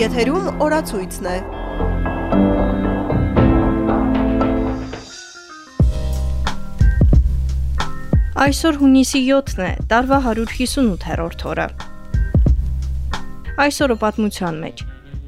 Եթերում օրացույցն է։ Այսօր հունիսի 7-ն է, տարվա 158-րդ օրը։ Այսօրը պատմության մեջ.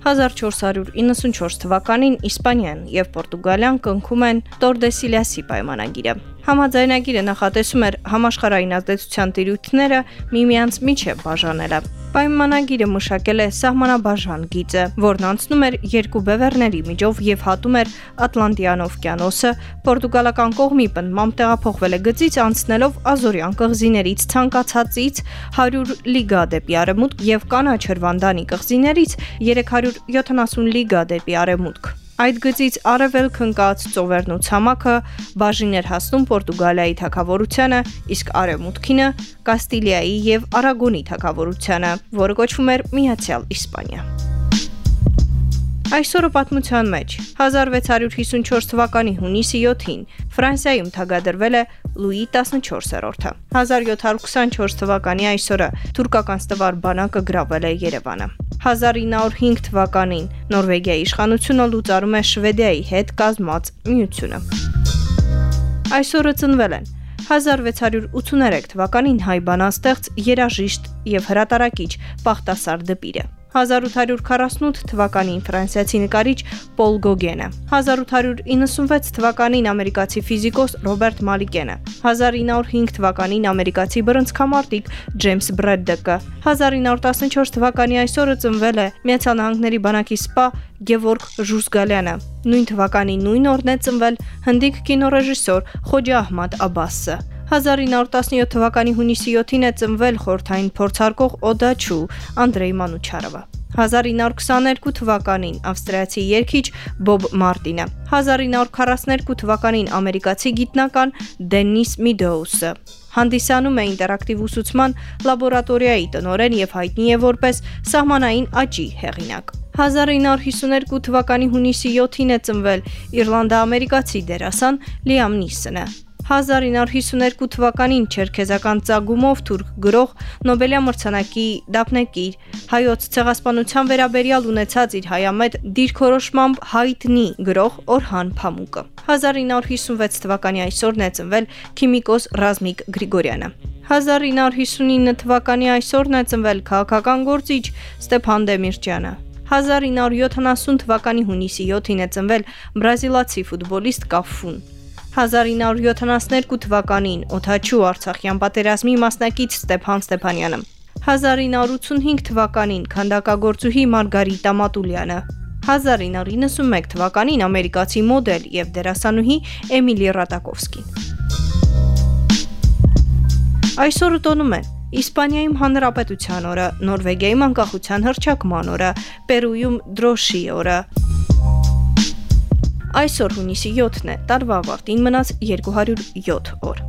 1494 թվականին Իսպանիան եւ Պորտուգալիան կնքում են Տորդեսիլիասի պայմանագիրը։ Համաձայնագիրը նախատեսում էր համաշխարհային ազդեցության տիրույթները միմյանց միջև բաժանելը։ Պայմանագիրը մշակել է սահմանաբաժան գիծը, որն անցնում էր երկու բևեռների միջով եւ հատում էր Ատլանտյան օվկիանոսը, Պորտուգալական կողմի պնդմամբ տեղափոխվել է գծից անցնելով Ազորյան կղզիներից ցանկացածից 100 լիգա դեպի արևմուտք եւ կանաչ հրվանդանի կղզիներից 370 լիգա դեպի արևմուտք։ Այդ գծից արևելք ընկած ծովերն ու ցամաքը բաժին էր հասնում Պորտուգալիայի թակավորությանը, իսկ արևմուտքինը Կաստիլիայի եւ Արագոնի թակավորությանը, որը կոչվում էր Միացյալ Իսպանիա։ Այսօրը պատմության մեջ 1654 թվականի հունիսի 7-ին Ֆրանսիայում թագադրվել է Լուի 14-րդը։ 1724 թվականի այսօրը թուրքական ստվար բանակը գրավել է Երևանը։ 1905 թվականին Նորվեգիայի իշխանությունը լուծարում է Շվեդիայի հետ կազմած միությունը։ Այսօրը ծնվել են 1683 թվականին հայ բանաստեղծ, երաժիշտ եւ հրատարակիչ Պախտասար Դպիրը 1848 թվականին ֆրանսիացի նկարիչ Պոլ Գոգենը, 1896 թվականին ամերիկացի ֆիզիկոս Ռոբերտ Մալիկենը, 1905 թվականին ամերիկացի բռնցքամարտիկ Ջեյմս Բրեդդեկը, 1914 թվականի այսօրը ծնվել է Միացյալ Նահանգների բանակի սպա Գևորգ Ժուսգալյանը։ Նույն թվականի նույն օրն է ծնվել հնդիկ կինոռեժիսոր Խոջա Ահմադ Աբասը։ 1917 թվականի հունիսի 7-ին է ծնվել խորթային փորձարկող Օդաչու Անդրեյ Մանուչարովը։ 1922 թվականին ավստրիացի երգիչ Բոբ Մարտինը, 1942 թվականին ամերիկացի գիտնական Դենիս Միդոուսը հանդիսանում է ինտերակտիվ ուսուցման լաբորատորիայի տնորեն եւ հայտնի է որպես սահմանային աճի հեղինակ։ 1952 թվականի հունիսի 7-ին է ծնվել Իռլանդա-ամերիկացի դերասան Լիամ Նիսոնը։ 1952 թվականին չերքեզական ծագումով թուրք գրող Նոբելյան մրցանակի դափնեկիր հայոց ցեղասպանության վերաբերյալ ունեցած իր հայամետ դիրքորոշմամբ հայտնի գրող Օրհան Փամուկը 1956 թվականի այսօրն է ծնվել քիմիկոս Ռազմիկ Գրիգորյանը 1959 թվականի այսօրն է ծնվել քաղաքական գործիչ Ստեփան Դեմիրճյանը 1970 թվականի հունիսի 7-ին է ծնվել բրազիլացի ֆուտբոլիստ Կաֆուն 1972 թվականին Օթաչու Արցախյան պատերազմի մասնակից Ստեփան Ստեփանյանը 1985 թվականին քանդակագործուհի Մարգարիտա Մատուլյանը 1991 թվականին ամերիկացի մոդել եւ դերասանուհի Էմիլի Ռատակովսկին Այսօրը տոնում են Իսպանիայում հանրապետության օրը, Նորվեգիայում անկախության հռչակման օրը, Պերույում դրոշի օրը, Այսօր հունիսի 7-ն է, տարվա ավարտին մնաց 207 օր։